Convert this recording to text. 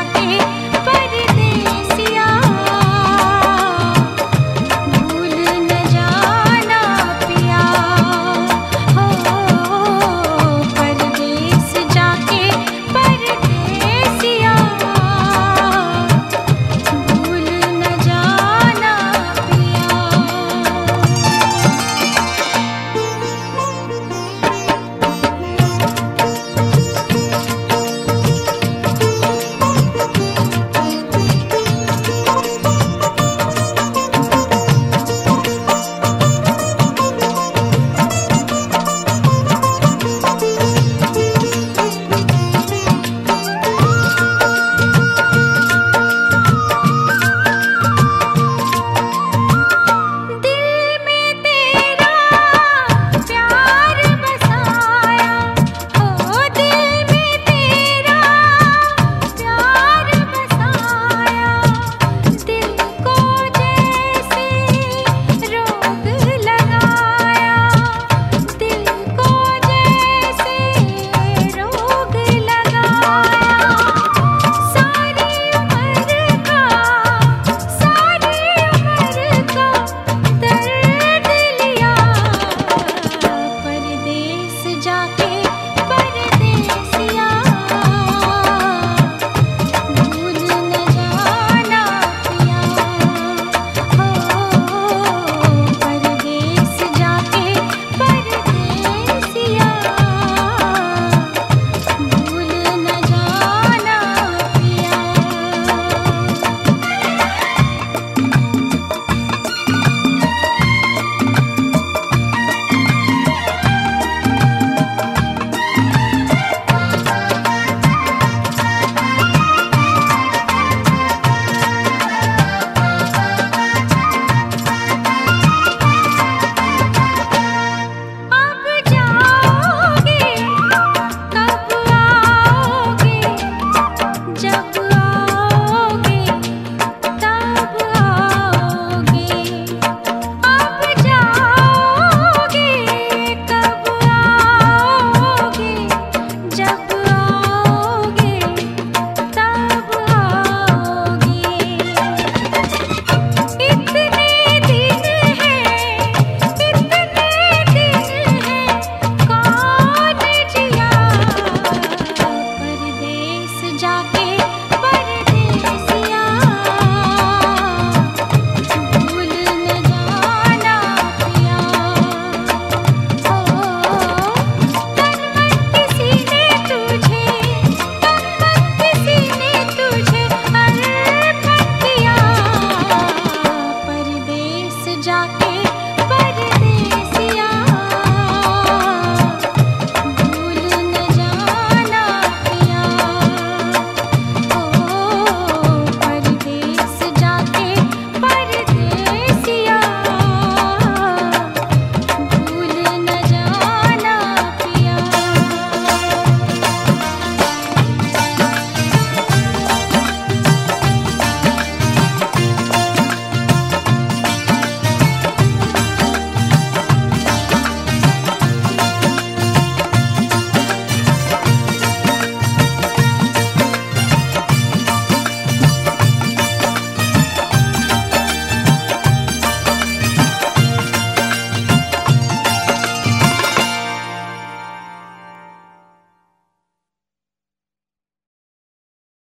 sakit